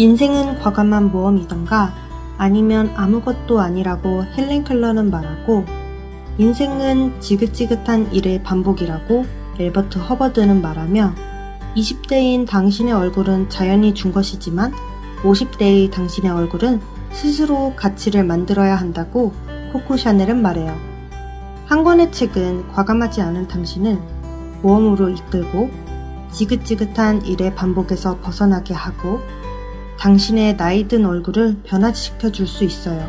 인생은 과감한 모험이던가 아니면 아무것도 아니라고 헬렌 켈러는 말하고 인생은 지긋지긋한 일의 반복이라고 엘버트 허버드는 말하며 20대인 당신의 얼굴은 자연이 준 것이지만 50대의 당신의 얼굴은 스스로 가치를 만들어야 한다고 코코 샤넬은 말해요. 한 권의 책은 과감하지 않은 당신을 모험으로 이끌고 지긋지긋한 일의 반복에서 벗어나게 하고 당신의 나이 든 얼굴을 변화시켜 줄 수 있어요.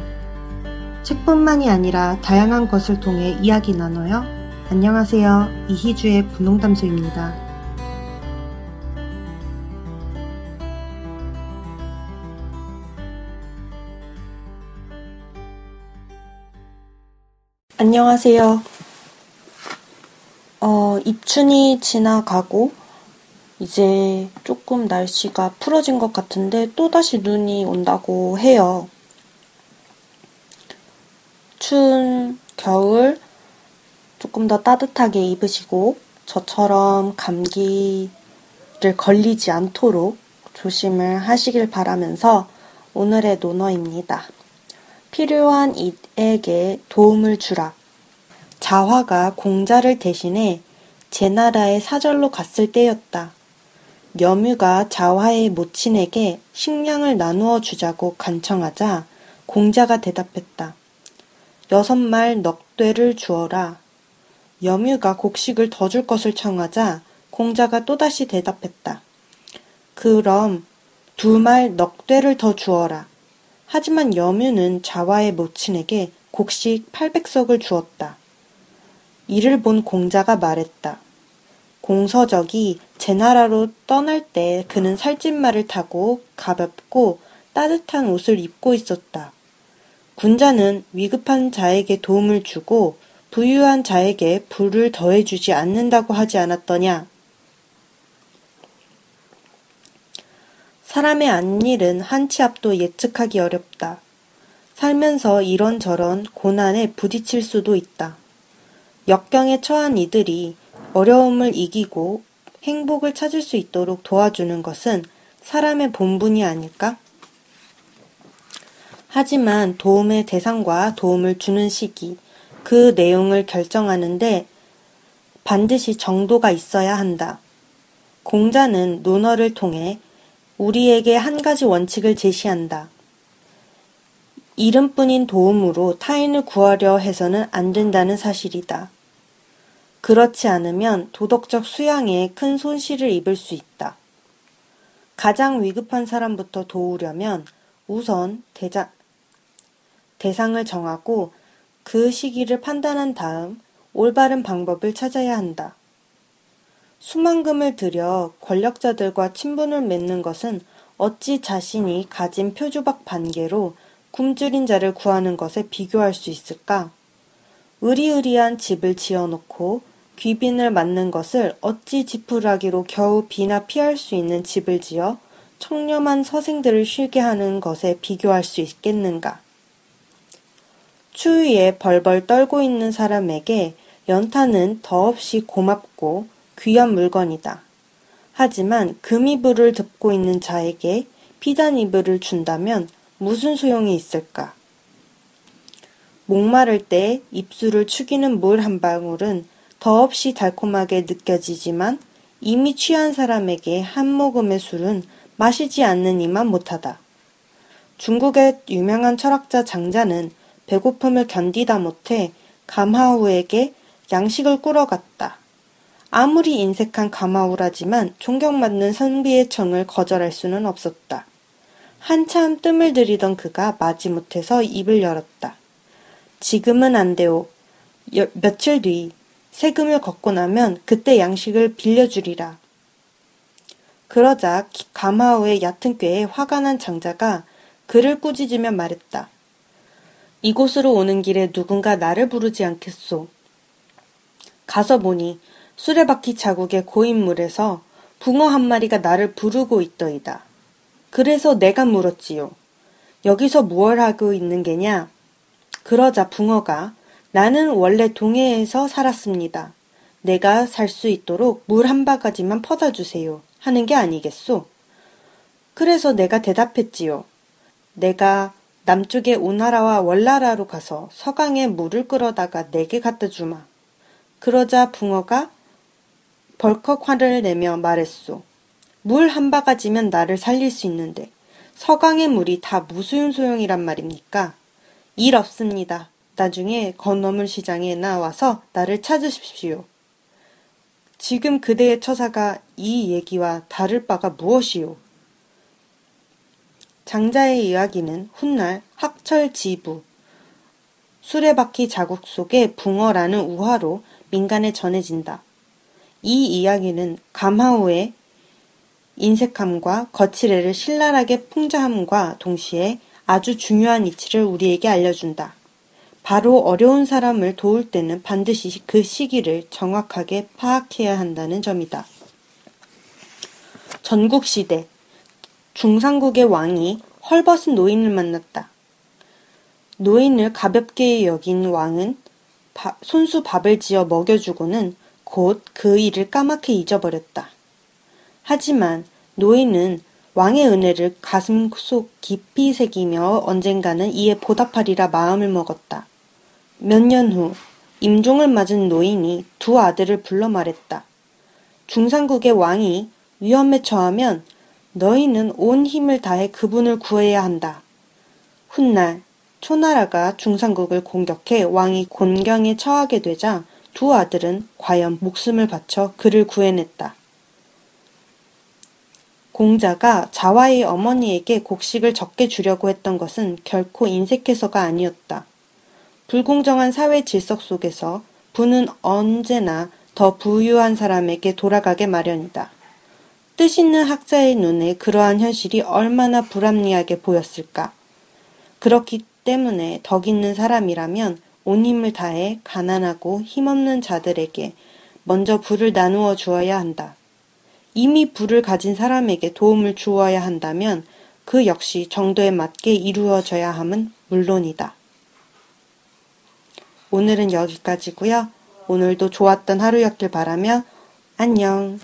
책뿐만이 아니라 다양한 것을 통해 이야기 나눠요. 안녕하세요. 이희주의 분홍담소입니다. 안녕하세요. 어, 입춘이 지나가고 이제 조금 날씨가 풀어진 것 같은데 또다시 눈이 온다고 해요. 추운 겨울 조금 더 따뜻하게 입으시고 저처럼 감기를 걸리지 않도록 조심을 하시길 바라면서 오늘의 논어입니다. 필요한 이에게 도움을 주라. 자화가 공자를 대신해 제 나라의 사절로 갔을 때였다. 여뮤가 자화의 모친에게 식량을 나누어 주자고 간청하자 공자가 대답했다. 여섯 말 넉되를 주어라. 여뮤가 곡식을 더 줄 것을 청하자 공자가 또다시 대답했다. 그럼 두 말 넉되를 더 주어라. 하지만 여뮤는 자화의 모친에게 곡식 800석을 주었다. 이를 본 공자가 말했다. 공서적이 제 나라로 떠날 때 그는 살찐 말을 타고 가볍고 따뜻한 옷을 입고 있었다. 군자는 위급한 자에게 도움을 주고 부유한 자에게 부를 더해주지 않는다고 하지 않았더냐? 사람의 안일은 한치 앞도 예측하기 어렵다. 살면서 이런저런 고난에 부딪힐 수도 있다. 역경에 처한 이들이 어려움을 이기고 행복을 찾을 수 있도록 도와주는 것은 사람의 본분이 아닐까? 하지만 도움의 대상과 도움을 주는 시기, 그 내용을 결정하는데 반드시 정도가 있어야 한다. 공자는 논어를 통해 우리에게 한 가지 원칙을 제시한다. 이름뿐인 도움으로 타인을 구하려 해서는 안 된다는 사실이다. 그렇지 않으면 도덕적 수양에 큰 손실을 입을 수 있다. 가장 위급한 사람부터 도우려면 우선 대자, 대상을 정하고 그 시기를 판단한 다음 올바른 방법을 찾아야 한다. 수만금을 들여 권력자들과 친분을 맺는 것은 어찌 자신이 가진 표주박 반개로 굶주린 자를 구하는 것에 비교할 수 있을까? 의리의리한 집을 지어놓고 귀빈을 맞는 것을 어찌 지푸라기로 겨우 비나 피할 수 있는 집을 지어 청렴한 서생들을 쉬게 하는 것에 비교할 수 있겠는가? 추위에 벌벌 떨고 있는 사람에게 연탄은 더없이 고맙고 귀한 물건이다. 하지만 금이불을 덮고 있는 자에게 피단 이불을 준다면 무슨 소용이 있을까? 목마를 때 입술을 축이는 물 한 방울은 더없이 달콤하게 느껴지지만 이미 취한 사람에게 한 모금의 술은 마시지 않는 이만 못하다. 중국의 유명한 철학자 장자는 배고픔을 견디다 못해 감하우에게 양식을 꾸러갔다. 아무리 인색한 감하우라지만 존경받는 선비의 청을 거절할 수는 없었다. 한참 뜸을 들이던 그가 마지못해서 입을 열었다. 지금은 안 돼오. 며칠 뒤 세금을 걷고 나면 그때 양식을 빌려주리라. 그러자 가마우의 얕은 꾀에 화가 난 장자가 그를 꾸짖으며 말했다. 이곳으로 오는 길에 누군가 나를 부르지 않겠소. 가서 보니 수레바퀴 자국의 고인물에서 붕어 한 마리가 나를 부르고 있더이다. 그래서 내가 물었지요. 여기서 무얼 하고 있는 게냐? 그러자 붕어가 나는 원래 동해에서 살았습니다. 내가 살 수 있도록 물 한 바가지만 퍼다 주세요. 하는 게 아니겠소? 그래서 내가 대답했지요. 내가 남쪽의 오나라와 월나라로 가서 서강에 물을 끌어다가 내게 갖다 주마. 그러자 붕어가 벌컥 화를 내며 말했소. 물 한 바가지면 나를 살릴 수 있는데 서강의 물이 다 무슨 소용이란 말입니까? 일 없습니다. 나중에 건어물 시장에 나와서 나를 찾으십시오. 지금 그대의 처사가 이 얘기와 다를 바가 무엇이오? 장자의 이야기는 훗날 학철지부 수레바퀴 자국 속의 붕어라는 우화로 민간에 전해진다. 이 이야기는 감하오의 인색함과 거칠애를 신랄하게 풍자함과 동시에 아주 중요한 이치를 우리에게 알려준다. 바로 어려운 사람을 도울 때는 반드시 그 시기를 정확하게 파악해야 한다는 점이다. 전국시대 중상국의 왕이 헐벗은 노인을 만났다. 노인을 가볍게 여긴 왕은 바, 손수 밥을 지어 먹여주고는 곧 그 일을 까맣게 잊어버렸다. 하지만 노인은 왕의 은혜를 가슴 속 깊이 새기며 언젠가는 이에 보답하리라 마음을 먹었다. 몇 년 후 임종을 맞은 노인이 두 아들을 불러 말했다. 중상국의 왕이 위험에 처하면 너희는 온 힘을 다해 그분을 구해야 한다. 훗날 초나라가 중상국을 공격해 왕이 곤경에 처하게 되자 두 아들은 과연 목숨을 바쳐 그를 구해냈다. 공자가 자와의 어머니에게 곡식을 적게 주려고 했던 것은 결코 인색해서가 아니었다. 불공정한 사회 질서 속에서 부는 언제나 더 부유한 사람에게 돌아가게 마련이다. 뜻 있는 학자의 눈에 그러한 현실이 얼마나 불합리하게 보였을까. 그렇기 때문에 덕 있는 사람이라면 온 힘을 다해 가난하고 힘없는 자들에게 먼저 불을 나누어 주어야 한다. 이미 불을 가진 사람에게 도움을 주어야 한다면 그 역시 정도에 맞게 이루어져야 함은 물론이다. 오늘은 여기까지고요. 오늘도 좋았던 하루였길 바라며 안녕.